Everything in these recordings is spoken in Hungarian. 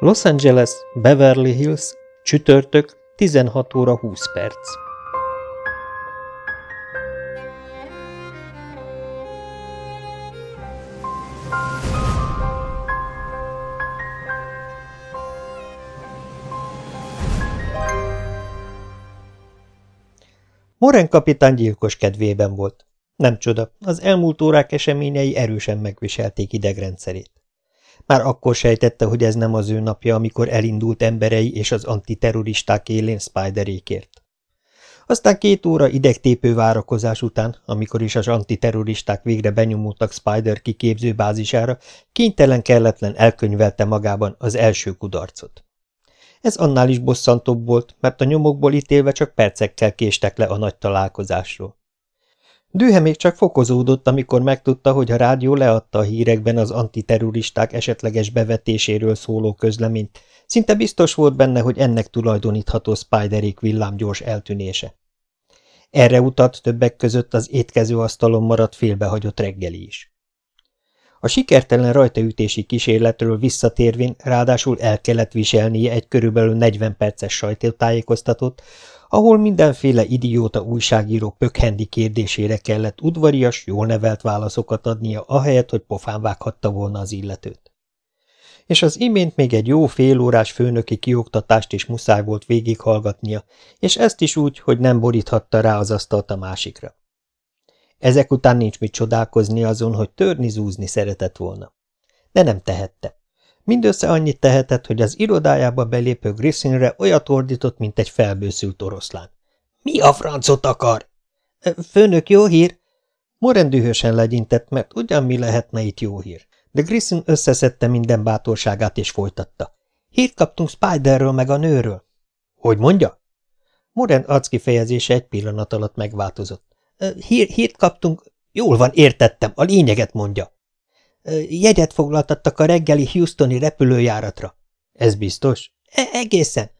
Los Angeles, Beverly Hills, csütörtök, 16 óra 20 perc. Moren kapitán gyilkos kedvében volt. Nem csoda, az elmúlt órák eseményei erősen megviselték idegrendszerét. Már akkor sejtette, hogy ez nem az ő napja, amikor elindult emberei és az antiterroristák élén Spiderékért. Aztán két óra idegtépő várakozás után, amikor is az antiterroristák végre benyomultak Spider kiképző bázisára, kénytelen kelletlen elkönyvelte magában az első kudarcot. Ez annál is bosszantóbb volt, mert a nyomokból ítélve csak percekkel késtek le a nagy találkozásról. Dühe még csak fokozódott, amikor megtudta, hogy a rádió leadta a hírekben az antiterroristák esetleges bevetéséről szóló közleményt. Szinte biztos volt benne, hogy ennek tulajdonítható Spiderék villámgyors eltűnése. Erre utat többek között az étkezőasztalon maradt félbehagyott reggeli is. A sikertelen rajtaütési kísérletről visszatérvén ráadásul el kellett viselnie egy körülbelül 40 perces sajtótájékoztatót, ahol mindenféle idióta újságíró pökhendi kérdésére kellett udvarias, jól nevelt válaszokat adnia, ahelyett, hogy pofán vághatta volna az illetőt. És az imént még egy jó félórás főnöki kioktatást is muszáj volt végighallgatnia, és ezt is úgy, hogy nem boríthatta rá az asztalt a másikra. Ezek után nincs mit csodálkozni azon, hogy törni-zúzni szeretett volna. De nem tehette. Mindössze annyit tehetett, hogy az irodájába belépő Grissinre olyat ordított, mint egy felbőszült oroszlán. – Mi a francot akar? – Főnök, jó hír? Moren dühösen legyintett, mert ugyan mi lehetne itt jó hír. De Grissin összeszedte minden bátorságát és folytatta. – Hírt kaptunk Spiderről meg a nőről. – Hogy mondja? Moren arckifejezése egy pillanat alatt megváltozott. – Hír, Hírt kaptunk. Jól van, értettem, a lényeget mondja. Jegyet foglaltattak a reggeli Houstoni repülőjáratra. Ez biztos? E egészen.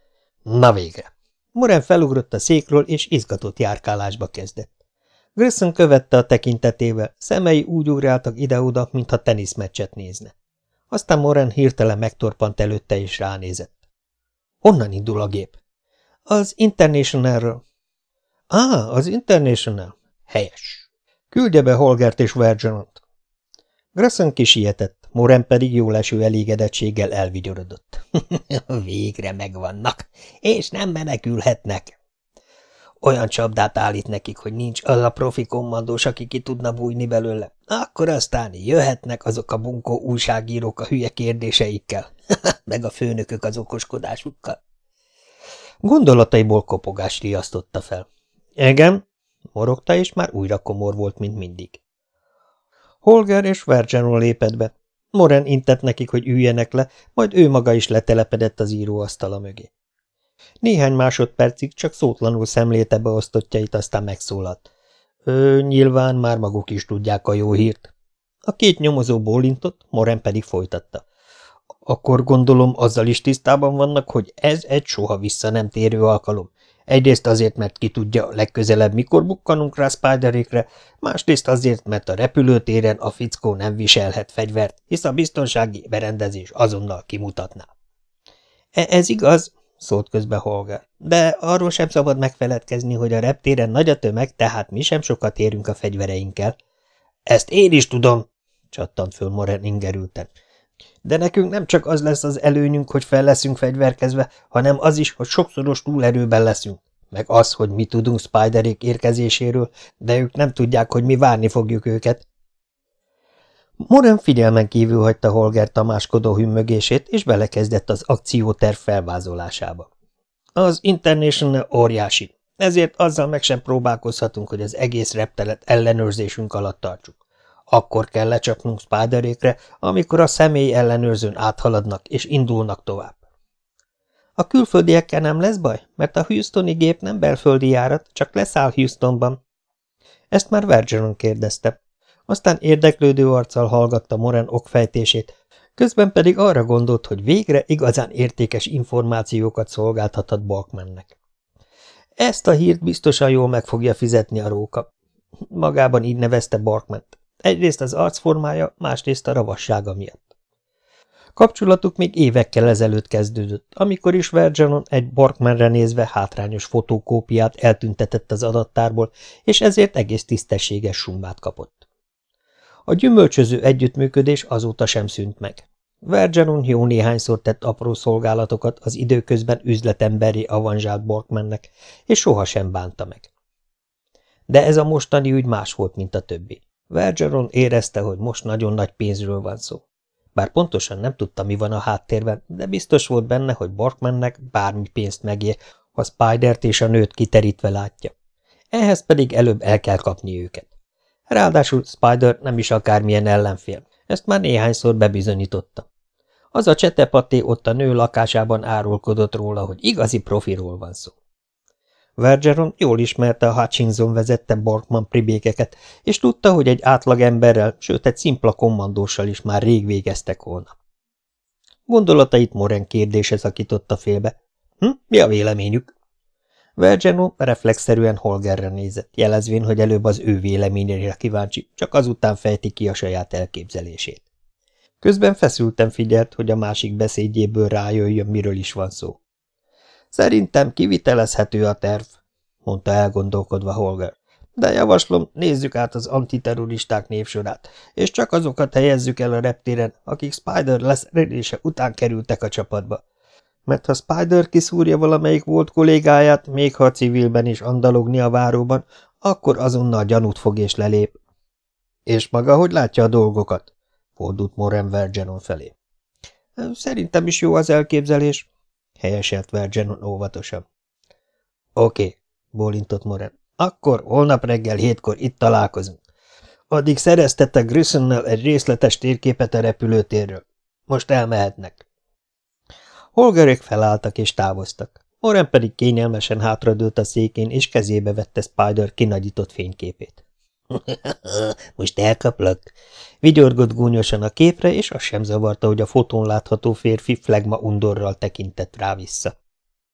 Na végre. Moren felugrott a székről, és izgatott járkálásba kezdett. Grissom követte a tekintetével, szemei úgy ugráltak ide-oda, mintha teniszmeccset nézne. Aztán Moren hirtelen megtorpant előtte, és ránézett. Honnan indul a gép? Az Internationalről. Ah, az International. Helyes. Küldje be Holgert és Vergenont. Grasson kisietett, Moren pedig jól eső elégedettséggel elvigyorodott. Végre megvannak, és nem menekülhetnek. Olyan csapdát állít nekik, hogy nincs az a profi kommandós, aki ki tudna bújni belőle. Akkor aztán jöhetnek azok a bunkó újságírók a hülye kérdéseikkel, meg a főnökök az okoskodásukkal. Gondolataiból kopogást riasztotta fel. Igen, morogta, és már újra komor volt, mint mindig. Holger és Vergenó lépett be. Moren intett nekik, hogy üljenek le, majd ő maga is letelepedett az íróasztala mögé. Néhány másodpercig csak szótlanul szemlélte beosztottjait, aztán megszólalt. Ő nyilván már maguk is tudják a jó hírt. A két nyomozó bólintott, Moren pedig folytatta. Akkor gondolom azzal is tisztában vannak, hogy ez egy soha vissza nem térő alkalom, Egyrészt azért, mert ki tudja, legközelebb mikor bukkanunk rá Spiderékre, másrészt azért, mert a repülőtéren a fickó nem viselhet fegyvert, hisz a biztonsági berendezés azonnal kimutatná. E ez igaz, szólt közbe Holger, de arról sem szabad megfeledkezni, hogy a reptéren nagy a tömeg, tehát mi sem sokat érünk a fegyvereinkkel. Ezt én is tudom, csattant föl Moren ingerülten. De nekünk nem csak az lesz az előnyünk, hogy fel leszünk fegyverkezve, hanem az is, hogy sokszoros túlerőben leszünk. Meg az, hogy mi tudunk Spiderék érkezéséről, de ők nem tudják, hogy mi várni fogjuk őket. Moren figyelmen kívül hagyta Holger tamáskodó hümmögését, és belekezdett az akcióterv felvázolásába. Az International óriási, ezért azzal meg sem próbálkozhatunk, hogy az egész reptelet ellenőrzésünk alatt tartsuk. Akkor kell lecsapnunk Spiderékre, amikor a személy ellenőrzőn áthaladnak és indulnak tovább. A külföldiekkel nem lesz baj, mert a Houstoni gép nem belföldi járat, csak leszáll Houstonban. Ezt már Vergeron kérdezte. Aztán érdeklődő arccal hallgatta Moren okfejtését, közben pedig arra gondolt, hogy végre igazán értékes információkat szolgáltathat Balkmennek. Ezt a hírt biztosan jól meg fogja fizetni a róka. Magában így nevezte Barkment. Egyrészt az arcformája, másrészt a ravassága miatt. Kapcsolatuk még évekkel ezelőtt kezdődött, amikor is Vergenon egy Borkmanre nézve hátrányos fotókópiát eltüntetett az adattárból, és ezért egész tisztességes summát kapott. A gyümölcsöző együttműködés azóta sem szűnt meg. Vergenon jó néhányszor tett apró szolgálatokat az időközben üzletemberi avanzsált Borkmannek, és sohasem bánta meg. De ez a mostani ügy más volt, mint a többi. Vergeron érezte, hogy most nagyon nagy pénzről van szó. Bár pontosan nem tudta, mi van a háttérben, de biztos volt benne, hogy Borkmannek bármi pénzt megér, ha Spidert és a nőt kiterítve látja. Ehhez pedig előbb el kell kapni őket. Ráadásul Spider nem is akármilyen ellenfél, ezt már néhányszor bebizonyította. Az a csetepaté ott a nő lakásában árulkodott róla, hogy igazi profiról van szó. Vergeron jól ismerte a Hutchinson vezette Borkman pribékeket, és tudta, hogy egy átlag emberrel, sőt egy szimpla kommandóssal is már rég végeztek volna. Gondolatait Moren kérdése szakította félbe. Hm, mi a véleményük? Vergeno reflexzerűen Holgerre nézett, jelezvén, hogy előbb az ő véleményére kíváncsi, csak azután fejti ki a saját elképzelését. Közben feszülten figyelt, hogy a másik beszédjéből rájöjjön, miről is van szó. Szerintem kivitelezhető a terv, mondta elgondolkodva Holger. De javaslom, nézzük át az antiterroristák névsorát, és csak azokat helyezzük el a reptéren, akik Spider leszerelése után kerültek a csapatba. Mert ha Spider kiszúrja valamelyik volt kollégáját, még ha civilben is andalogni a váróban, akkor azonnal gyanút fog és lelép. És maga hogy látja a dolgokat? fordult Moren Vergenon felé. Szerintem is jó az elképzelés, helyeselt Vergenon óvatosan. Oké, okay, bólintott Moren. Akkor holnap reggel hétkor itt találkozunk. Addig szereztettek Grissonnel egy részletes térképet a repülőtérről. Most elmehetnek. Holgerék felálltak és távoztak. Moren pedig kényelmesen hátradőlt a székén, és kezébe vette Spider kinagyított fényképét. Most elkaplak? Vigyorgott gúnyosan a képre, és az sem zavarta, hogy a fotón látható férfi flagma undorral tekintett rá vissza.